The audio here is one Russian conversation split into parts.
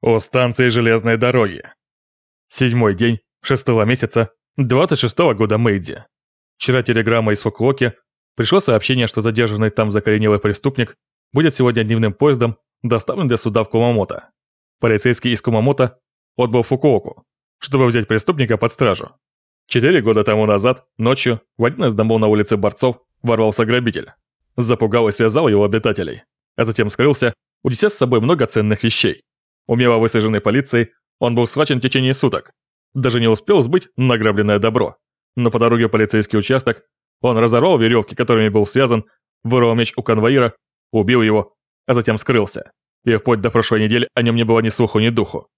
У станции железной дороги. Седьмой день шестого месяца 26-го года Мэйдзи. Вчера телеграмма из Фукуоки пришло сообщение, что задержанный там закоренелый преступник будет сегодня дневным поездом доставлен для суда в Кумамото. Полицейский из Кумамото отбыл Фукуоку, чтобы взять преступника под стражу. Четыре года тому назад, ночью, в один из домов на улице Борцов ворвался грабитель. Запугал и связал его обитателей, а затем скрылся, унеся с собой много ценных вещей. Умело высаженной полицией, он был схвачен в течение суток. Даже не успел сбыть награбленное добро. Но по дороге в полицейский участок он разорвал веревки, которыми был связан, вырвал меч у конвоира, убил его, а затем скрылся. И вплоть до прошлой недели о нем не было ни слуху, ни духу.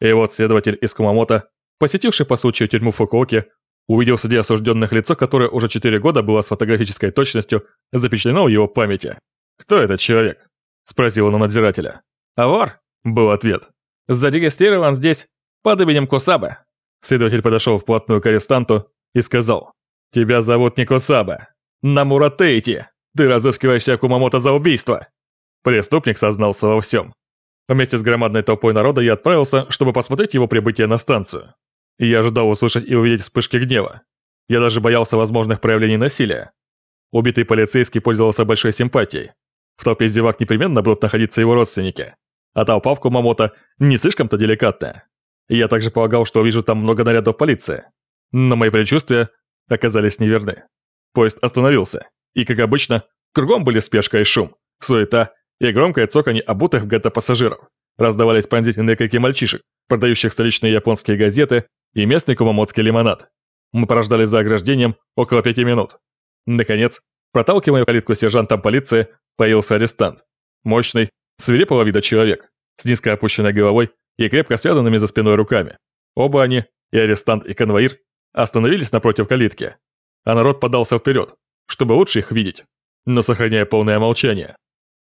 И вот следователь из Кумамото, посетивший по случаю тюрьму Фукуоки, увидел среди осужденных лицо, которое уже 4 года было с фотографической точностью запечатлено в его памяти. «Кто этот человек?» – спросил он у надзирателя. «А вор?» Был ответ. «Зарегистрирован здесь под именем Кусабе». Следователь подошел вплотную к арестанту и сказал. «Тебя зовут не Кусабе. Намура Тейти. Ты разыскиваешься Кумамото за убийство». Преступник сознался во всем. Вместе с громадной толпой народа я отправился, чтобы посмотреть его прибытие на станцию. Я ожидал услышать и увидеть вспышки гнева. Я даже боялся возможных проявлений насилия. Убитый полицейский пользовался большой симпатией. В толпе зевак непременно будут находиться его родственники а толпа в Кумамото не слишком-то деликатная. Я также полагал, что увижу там много нарядов полиции. Но мои предчувствия оказались неверны. Поезд остановился, и, как обычно, кругом были спешка и шум, суета и громкое цоканье обутых в гетто пассажиров. Раздавались пронзительные крики мальчишек, продающих столичные японские газеты и местный кумамотский лимонад. Мы порождали за ограждением около пяти минут. Наконец, проталкивая калитку сержантом полиции, появился арестант. Мощный, Свирепого вида человек, с низко опущенной головой и крепко связанными за спиной руками. Оба они, и арестант, и конвоир, остановились напротив калитки, а народ подался вперед, чтобы лучше их видеть, но сохраняя полное молчание.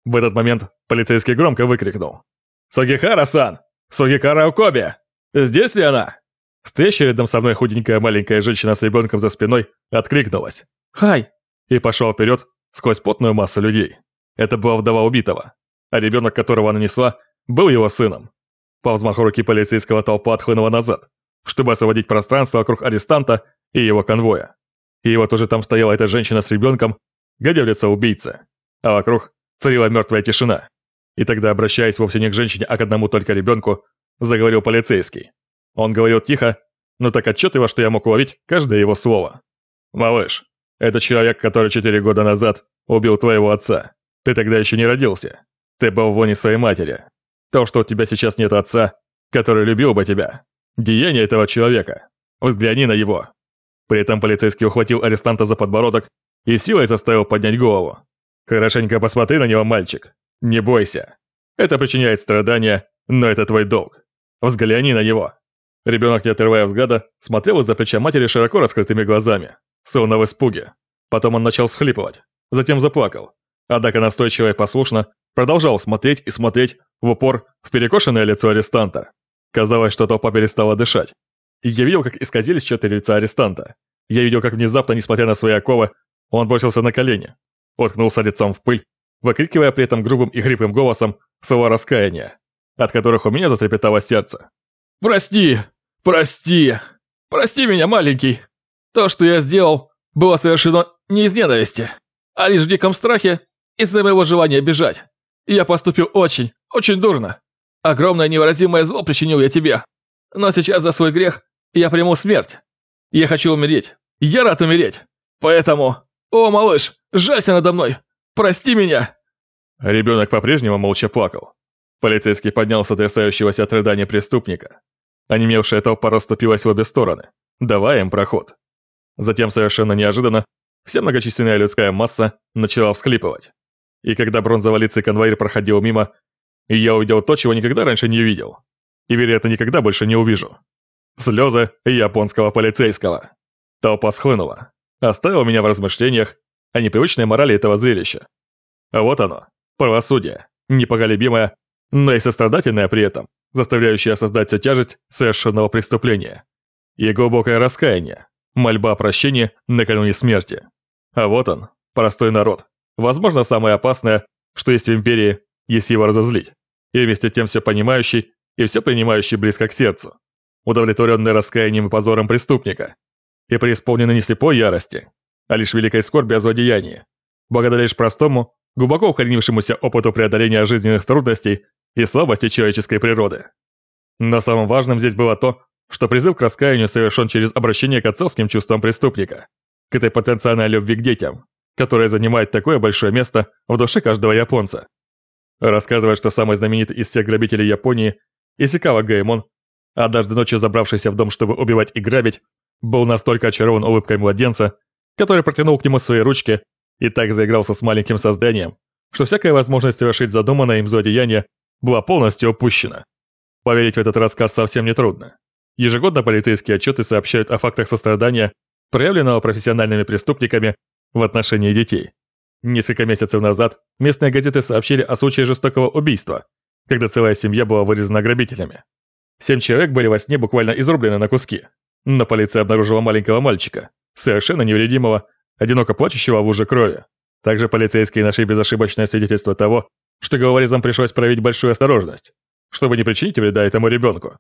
В этот момент полицейский громко выкрикнул. «Сугихара-сан! Сугихара Окоби! Здесь ли она?» Стоящая рядом со мной худенькая маленькая женщина с ребенком за спиной откликнулась. «Хай!» и пошла вперед сквозь потную массу людей. Это была вдова убитого а ребенок, которого она несла, был его сыном. По взмаху руки полицейского толпа отхлынула назад, чтобы освободить пространство вокруг арестанта и его конвоя. И вот уже там стояла эта женщина с ребенком, глядя в лицо убийцы, а вокруг царила мертвая тишина. И тогда, обращаясь вовсе не к женщине, а к одному только ребенку, заговорил полицейский. Он говорил тихо, но так отчетливо, что я мог уловить каждое его слово. «Малыш, это человек, который четыре года назад убил твоего отца. Ты тогда еще не родился. Ты был в лоне своей матери. То, что у тебя сейчас нет отца, который любил бы тебя. Деяние этого человека. Взгляни на его. При этом полицейский ухватил арестанта за подбородок и силой заставил поднять голову. Хорошенько посмотри на него, мальчик. Не бойся. Это причиняет страдания, но это твой долг. Взгляни на него. Ребенок, не отрывая взгляда, смотрел из-за плеча матери широко раскрытыми глазами, словно в испуге. Потом он начал схлипывать, затем заплакал. Однако настойчиво и послушно Продолжал смотреть и смотреть в упор в перекошенное лицо арестанта. Казалось, что толпа перестала дышать. Я видел, как исказились черты лица арестанта. Я видел, как внезапно, несмотря на свои оковы, он бросился на колени, уткнулся лицом в пыль, выкрикивая при этом грубым и хриплым голосом слова раскаяния, от которых у меня затрепетало сердце. «Прости! Прости! Прости меня, маленький! То, что я сделал, было совершено не из ненависти, а лишь в диком страхе из-за моего желания бежать. Я поступил очень, очень дурно. Огромное невыразимое зло причинил я тебе. Но сейчас за свой грех я приму смерть. Я хочу умереть. Я рад умереть. Поэтому... О, малыш, жалься надо мной. Прости меня. Ребенок по-прежнему молча плакал. Полицейский поднялся трясающегося от рыдания преступника. Онемевшая толпа расступилась в обе стороны, давая им проход. Затем, совершенно неожиданно, вся многочисленная людская масса начала всхлипывать. И когда бронзоволицый конвоир проходил мимо, я увидел то, чего никогда раньше не видел. И, вероятно, никогда больше не увижу. Слезы японского полицейского. Толпа схлынула, оставила меня в размышлениях о непривычной морали этого зрелища. А вот оно, правосудие, непоголебимое, но и сострадательное при этом, заставляющее создать всю тяжесть совершенного преступления. И глубокое раскаяние, мольба о прощении накануне смерти. А вот он, простой народ, Возможно, самое опасное, что есть в Империи, если его разозлить. И вместе тем все понимающий и все принимающий близко к сердцу, удовлетворенный раскаянием и позором преступника, и преисполненный не слепой ярости, а лишь великой скорби о злодеянии, благодаря лишь простому, глубоко укоренившемуся опыту преодоления жизненных трудностей и слабости человеческой природы. Но самым важным здесь было то, что призыв к раскаянию совершен через обращение к отцовским чувствам преступника, к этой потенциальной любви к детям, которая занимает такое большое место в душе каждого японца. Рассказывая, что самый знаменитый из всех грабителей Японии, Исикава Гаймон, однажды ночью забравшийся в дом, чтобы убивать и грабить, был настолько очарован улыбкой младенца, который протянул к нему свои ручки и так заигрался с маленьким созданием, что всякая возможность совершить задуманное им злодеяние была полностью упущена. Поверить в этот рассказ совсем нетрудно. Ежегодно полицейские отчеты сообщают о фактах сострадания, проявленного профессиональными преступниками в отношении детей. Несколько месяцев назад местные газеты сообщили о случае жестокого убийства, когда целая семья была вырезана грабителями. Семь человек были во сне буквально изрублены на куски, но полиция обнаружила маленького мальчика, совершенно невредимого, одиноко плачущего в луже крови. Также полицейские нашли безошибочное свидетельство того, что головорезам пришлось проявить большую осторожность, чтобы не причинить вреда этому ребенку.